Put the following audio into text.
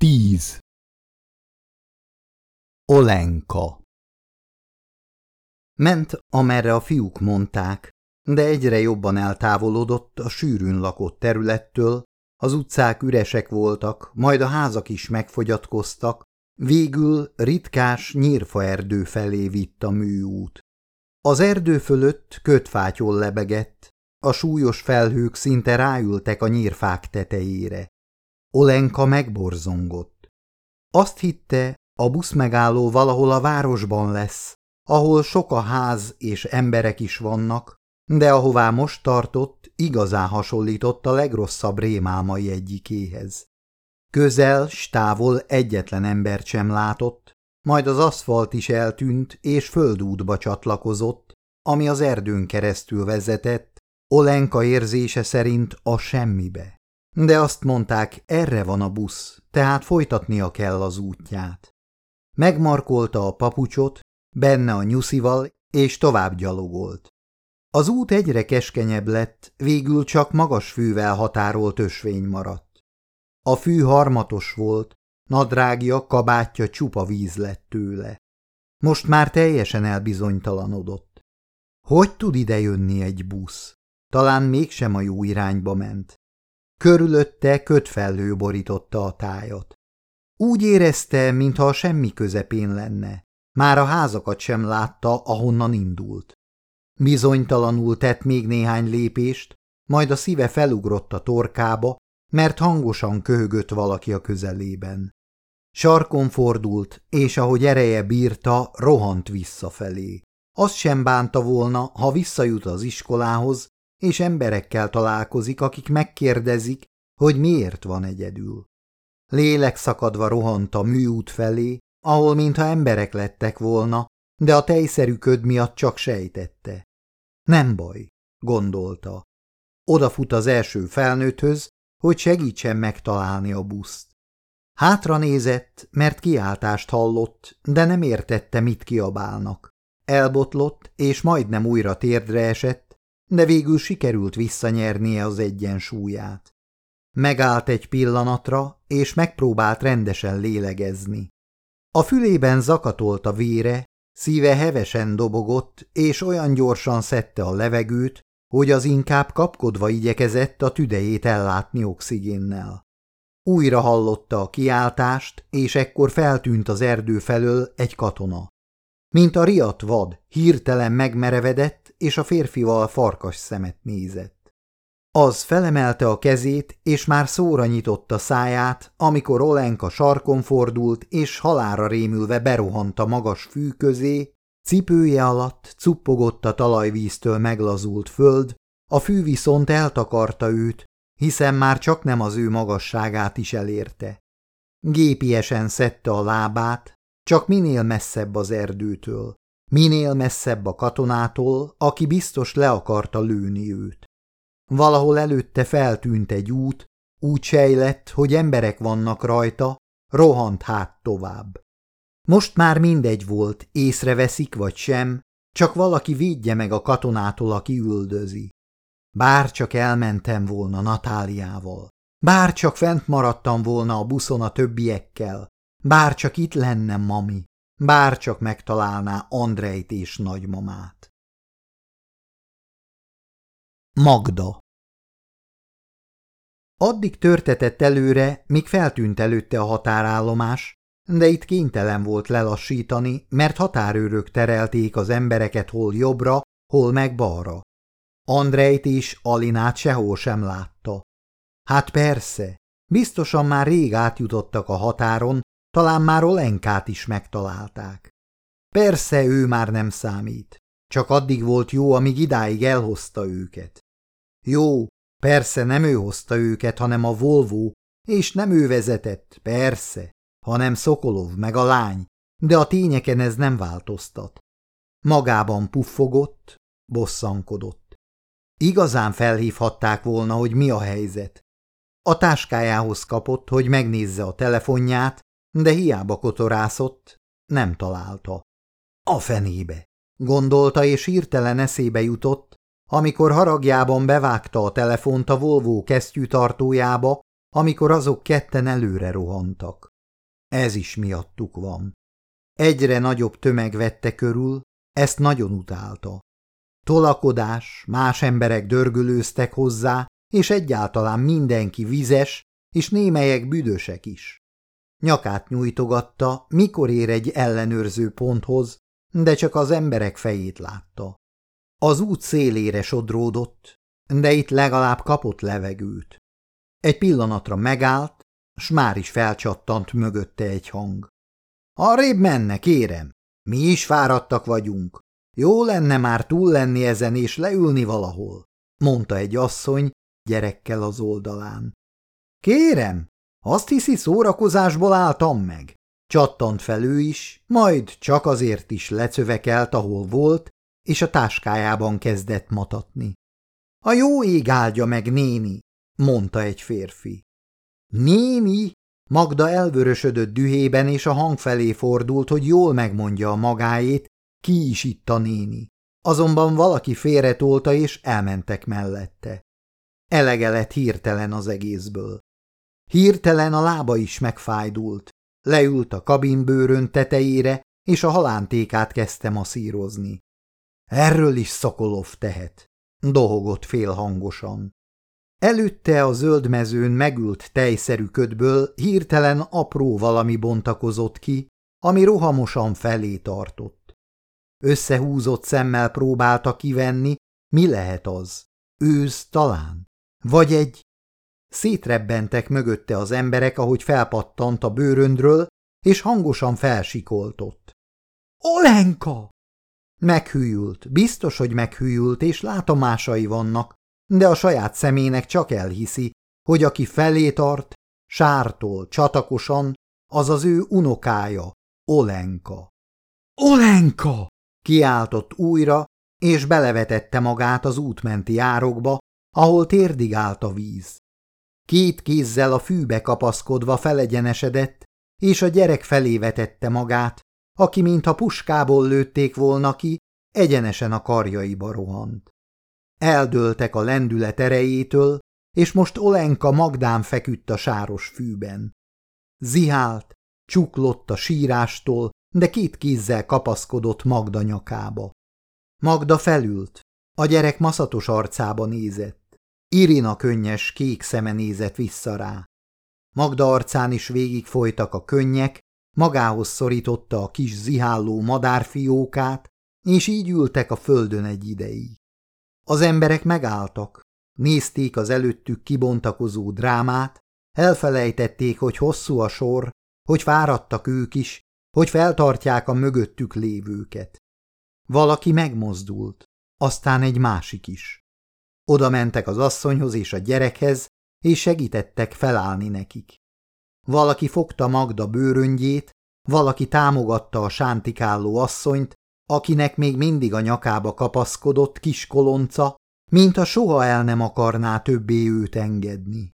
10. Olenka Ment, amerre a fiúk mondták, de egyre jobban eltávolodott a sűrűn lakott területtől, az utcák üresek voltak, majd a házak is megfogyatkoztak, végül ritkás nyírfaerdő felé vitt a műút. Az erdő fölött kötfátyol lebegett, a súlyos felhők szinte ráültek a nyírfák tetejére. Olenka megborzongott. Azt hitte, a buszmegálló valahol a városban lesz, ahol sok a ház és emberek is vannak, de ahová most tartott, igazán hasonlított a legrosszabb rémálmai egyikéhez. Közel, stávol egyetlen embert sem látott, majd az aszfalt is eltűnt és földútba csatlakozott, ami az erdőn keresztül vezetett, Olenka érzése szerint a semmibe. De azt mondták, erre van a busz, tehát folytatnia kell az útját. Megmarkolta a papucsot, benne a nyuszival, és tovább gyalogolt. Az út egyre keskenyebb lett, végül csak magas fűvel határolt ösvény maradt. A fű harmatos volt, nadrágja, kabátja csupa víz lett tőle. Most már teljesen elbizonytalanodott. Hogy tud idejönni egy busz? Talán mégsem a jó irányba ment. Körülötte kötfellő borította a tájat. Úgy érezte, mintha semmi közepén lenne. Már a házakat sem látta, ahonnan indult. Bizonytalanul tett még néhány lépést, majd a szíve felugrott a torkába, mert hangosan köhögött valaki a közelében. Sarkon fordult, és ahogy ereje bírta, rohant visszafelé. Azt sem bánta volna, ha visszajut az iskolához, és emberekkel találkozik, akik megkérdezik, hogy miért van egyedül. Lélek szakadva rohant a műút felé, ahol mintha emberek lettek volna, de a tejszerű köd miatt csak sejtette. Nem baj, gondolta. Odafut az első felnőtthöz, hogy segítsen megtalálni a buszt. Hátra nézett, mert kiáltást hallott, de nem értette, mit kiabálnak. Elbotlott, és majdnem újra térdre esett, de végül sikerült visszanyernie az egyensúlyát. Megállt egy pillanatra, és megpróbált rendesen lélegezni. A fülében zakatolt a vére, szíve hevesen dobogott, és olyan gyorsan szedte a levegőt, hogy az inkább kapkodva igyekezett a tüdejét ellátni oxigénnel. Újra hallotta a kiáltást, és ekkor feltűnt az erdő felől egy katona. Mint a riadt vad, hirtelen megmerevedett, és a férfival farkas szemet nézett. Az felemelte a kezét, és már szóra nyitotta száját, amikor Olenka sarkon fordult, és halára rémülve berohant a magas fű közé, cipője alatt cuppogott a talajvíztől meglazult föld, a fű viszont eltakarta őt, hiszen már csak nem az ő magasságát is elérte. Gépiesen szedte a lábát, csak minél messzebb az erdőtől, minél messzebb a katonától, aki biztos le akarta lőni őt. Valahol előtte feltűnt egy út, úgy sejlett, hogy emberek vannak rajta, rohant hát tovább. Most már mindegy volt, észreveszik vagy sem, csak valaki védje meg a katonától, aki üldözi. Bár csak elmentem volna Natáliával, bár csak fent maradtam volna a buszon a többiekkel, bár csak itt lenne mami, bár csak megtalálná Andrejt és nagymamát. Magda Addig törtetett előre, míg feltűnt előtte a határállomás, de itt kénytelen volt lelassítani, mert határőrök terelték az embereket hol jobbra, hol meg balra. Andrejt és Alinát sehol sem látta. Hát persze, biztosan már rég átjutottak a határon, talán már Olenkát is megtalálták. Persze ő már nem számít, csak addig volt jó, amíg idáig elhozta őket. Jó, persze nem ő hozta őket, hanem a Volvo, és nem ő vezetett, persze, hanem Szokolov meg a lány, de a tényeken ez nem változtat. Magában puffogott, bosszankodott. Igazán felhívhatták volna, hogy mi a helyzet. A táskájához kapott, hogy megnézze a telefonját, de hiába kotorászott, nem találta. A fenébe, gondolta, és hirtelen eszébe jutott, amikor haragjában bevágta a telefont a Volvo kesztyűtartójába, amikor azok ketten előre rohantak. Ez is miattuk van. Egyre nagyobb tömeg vette körül, ezt nagyon utálta. Tolakodás, más emberek dörgölőztek hozzá, és egyáltalán mindenki vizes, és némelyek büdösek is. Nyakát nyújtogatta, mikor ér egy ellenőrző ponthoz, de csak az emberek fejét látta. Az út szélére sodródott, de itt legalább kapott levegőt. Egy pillanatra megállt, s már is felcsattant mögötte egy hang. Arrébb menne, kérem, mi is fáradtak vagyunk. Jó lenne már túl lenni ezen és leülni valahol, mondta egy asszony gyerekkel az oldalán. Kérem, azt hiszi szórakozásból álltam meg. Csattant fel is, majd csak azért is lecövekelt, ahol volt, és a táskájában kezdett matatni. A jó ég áldja meg, néni, mondta egy férfi. Néni? Magda elvörösödött dühében, és a hang felé fordult, hogy jól megmondja a magáét, ki is itt a néni. Azonban valaki félretolta, és elmentek mellette. Elege lett hirtelen az egészből. Hirtelen a lába is megfájdult. Leült a kabinbőrön tetejére, és a halántékát kezdte masszírozni. Erről is Szokolov tehet, dohogott félhangosan. Előtte a zöld mezőn megült tejszerű ködből hirtelen apró valami bontakozott ki, ami rohamosan felé tartott. Összehúzott szemmel próbálta kivenni, mi lehet az? Őz talán? Vagy egy... Szétrebbentek mögötte az emberek, ahogy felpattant a bőröndről, és hangosan felsikoltott. Olenka! Meghűült, biztos, hogy meghűült, és látomásai vannak, de a saját szemének csak elhiszi, hogy aki felé tart, sártól, csatakosan, az az ő unokája, Olenka. Olenka! kiáltott újra, és belevetette magát az útmenti árokba, ahol térdig állt a víz. Két kézzel a fűbe kapaszkodva felegyenesedett, és a gyerek felé vetette magát, aki mintha puskából lőtték volna ki, egyenesen a karjaiba rohant. Eldőltek a lendület erejétől, és most Olenka Magdán feküdt a sáros fűben. Zihált, csuklott a sírástól, de két kézzel kapaszkodott Magda nyakába. Magda felült, a gyerek maszatos arcába nézett. Irina könnyes, kék szeme nézett vissza rá. Magda arcán is végig folytak a könnyek, magához szorította a kis ziháló madárfiókát, és így ültek a földön egy ideig. Az emberek megálltak, nézték az előttük kibontakozó drámát, elfelejtették, hogy hosszú a sor, hogy fáradtak ők is, hogy feltartják a mögöttük lévőket. Valaki megmozdult, aztán egy másik is. Oda mentek az asszonyhoz és a gyerekhez, és segítettek felállni nekik. Valaki fogta Magda bőröngyét, valaki támogatta a sántikáló asszonyt, akinek még mindig a nyakába kapaszkodott kis kolonca, mint a soha el nem akarná többé őt engedni.